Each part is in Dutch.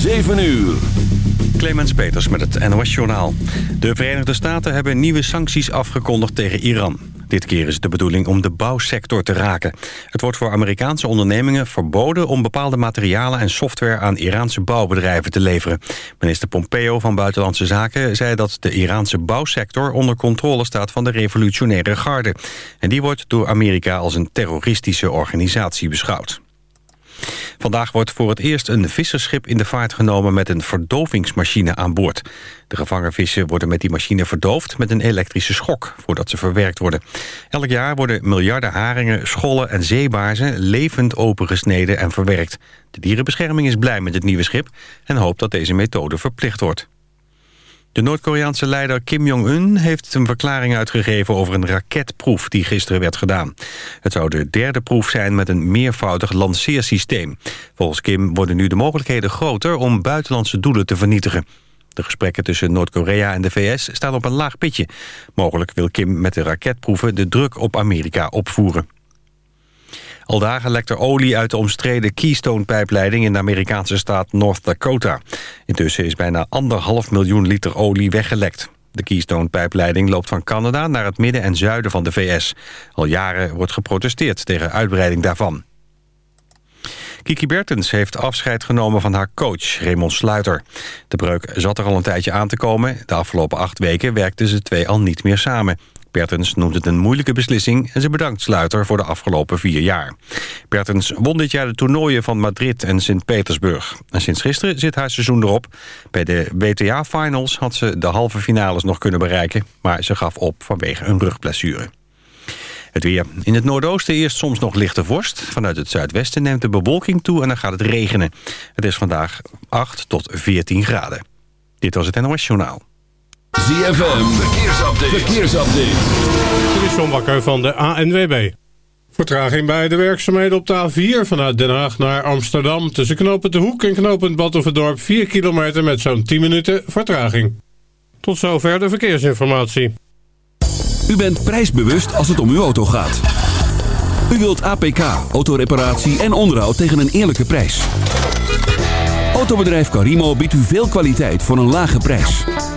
7 uur. Clemens Peters met het NOS Journaal. De Verenigde Staten hebben nieuwe sancties afgekondigd tegen Iran. Dit keer is de bedoeling om de bouwsector te raken. Het wordt voor Amerikaanse ondernemingen verboden... om bepaalde materialen en software aan Iraanse bouwbedrijven te leveren. Minister Pompeo van Buitenlandse Zaken zei dat de Iraanse bouwsector... onder controle staat van de revolutionaire garde. En die wordt door Amerika als een terroristische organisatie beschouwd. Vandaag wordt voor het eerst een visserschip in de vaart genomen met een verdovingsmachine aan boord. De gevangen vissen worden met die machine verdoofd met een elektrische schok voordat ze verwerkt worden. Elk jaar worden miljarden haringen, schollen en zeebaarzen levend opengesneden en verwerkt. De dierenbescherming is blij met het nieuwe schip en hoopt dat deze methode verplicht wordt. De Noord-Koreaanse leider Kim Jong-un heeft een verklaring uitgegeven over een raketproef die gisteren werd gedaan. Het zou de derde proef zijn met een meervoudig lanceersysteem. Volgens Kim worden nu de mogelijkheden groter om buitenlandse doelen te vernietigen. De gesprekken tussen Noord-Korea en de VS staan op een laag pitje. Mogelijk wil Kim met de raketproeven de druk op Amerika opvoeren. Al dagen lekt er olie uit de omstreden Keystone-pijpleiding... in de Amerikaanse staat North Dakota. Intussen is bijna anderhalf miljoen liter olie weggelekt. De Keystone-pijpleiding loopt van Canada naar het midden en zuiden van de VS. Al jaren wordt geprotesteerd tegen uitbreiding daarvan. Kiki Bertens heeft afscheid genomen van haar coach, Raymond Sluiter. De breuk zat er al een tijdje aan te komen. De afgelopen acht weken werkten ze twee al niet meer samen. Bertens noemt het een moeilijke beslissing... en ze bedankt Sluiter voor de afgelopen vier jaar. Bertens won dit jaar de toernooien van Madrid en Sint-Petersburg. En sinds gisteren zit haar seizoen erop. Bij de WTA-finals had ze de halve finales nog kunnen bereiken... maar ze gaf op vanwege een rugblessure. Het weer. In het noordoosten eerst soms nog lichte vorst. Vanuit het zuidwesten neemt de bewolking toe en dan gaat het regenen. Het is vandaag 8 tot 14 graden. Dit was het NOS Journaal. ZFM, verkeersupdate. verkeersupdate. Dit is John Bakker van de ANWB. Vertraging bij de werkzaamheden op de A4 vanuit Den Haag naar Amsterdam... tussen knooppunt De Hoek en knooppunt Battenverdorp 4 kilometer met zo'n 10 minuten vertraging. Tot zover de verkeersinformatie. U bent prijsbewust als het om uw auto gaat. U wilt APK, autoreparatie en onderhoud tegen een eerlijke prijs. Autobedrijf Carimo biedt u veel kwaliteit voor een lage prijs.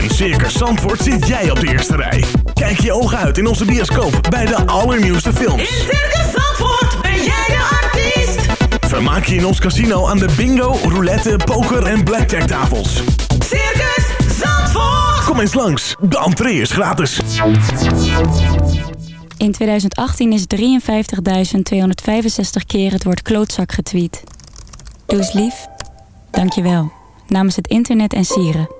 In Circus Zandvoort zit jij op de eerste rij. Kijk je ogen uit in onze bioscoop bij de allernieuwste films. In Circus Zandvoort ben jij de artiest. Vermaak je in ons casino aan de bingo, roulette, poker en blackjack tafels. Circus Zandvoort. Kom eens langs, de entree is gratis. In 2018 is 53.265 keer het woord klootzak getweet. Doe eens lief. Dank je wel. Namens het internet en sieren.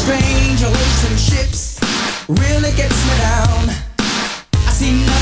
strange relationships really gets me down. I see nothing.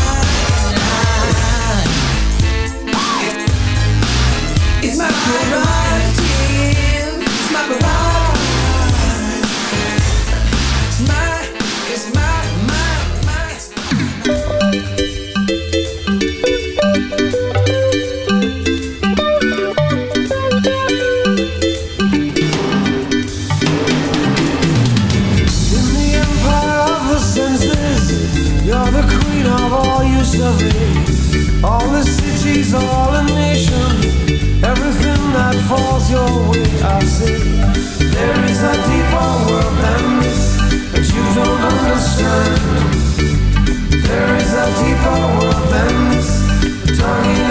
my, my garage. My. There is a deeper world than this. Tongue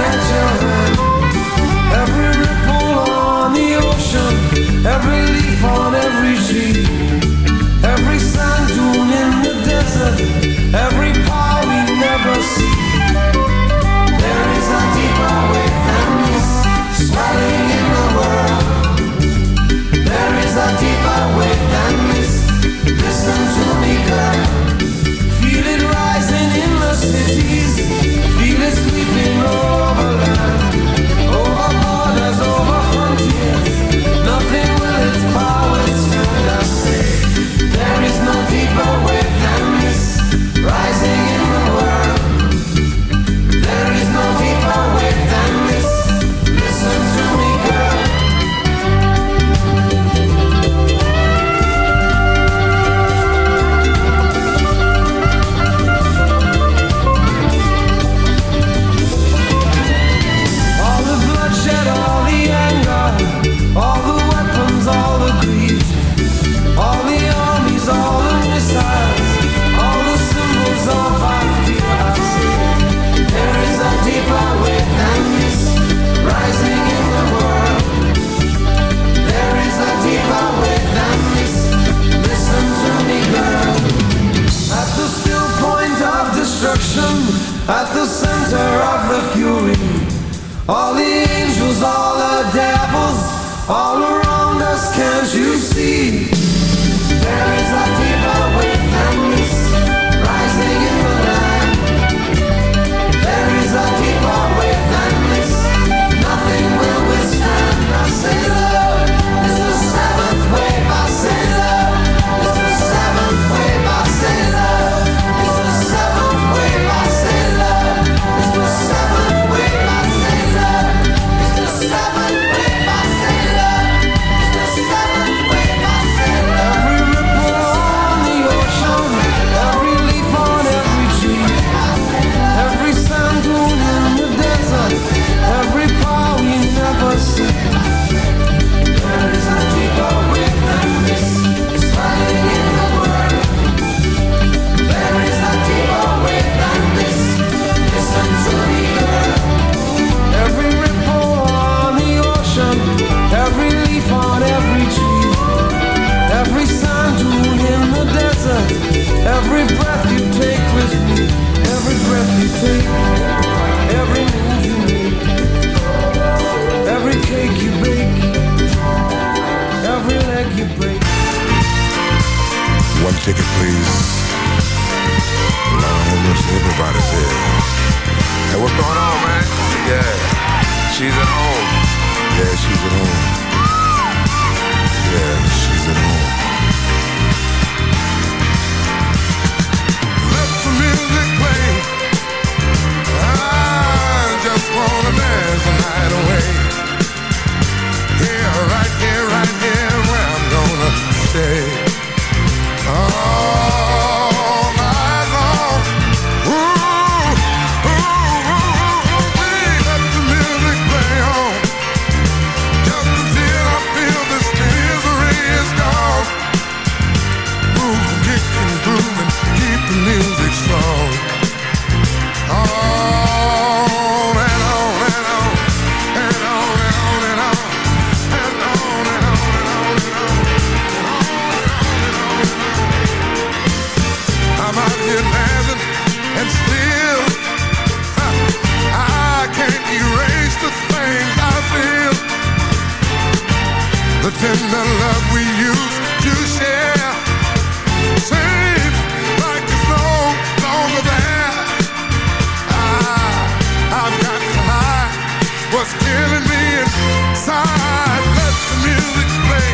killing me inside. Let the music play.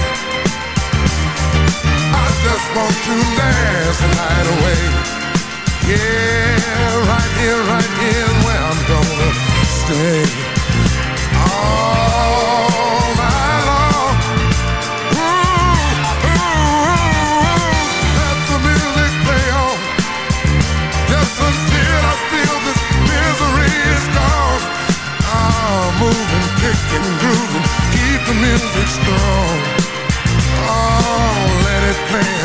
I just want to dance the night away. Yeah, right here, right here, where I'm gonna stay. music strong. Oh, let it play.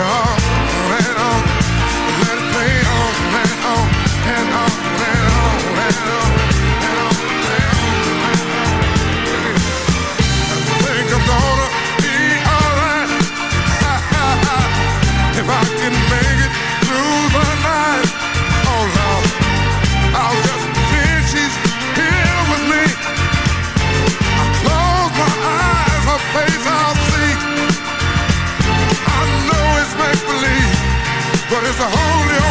is a holy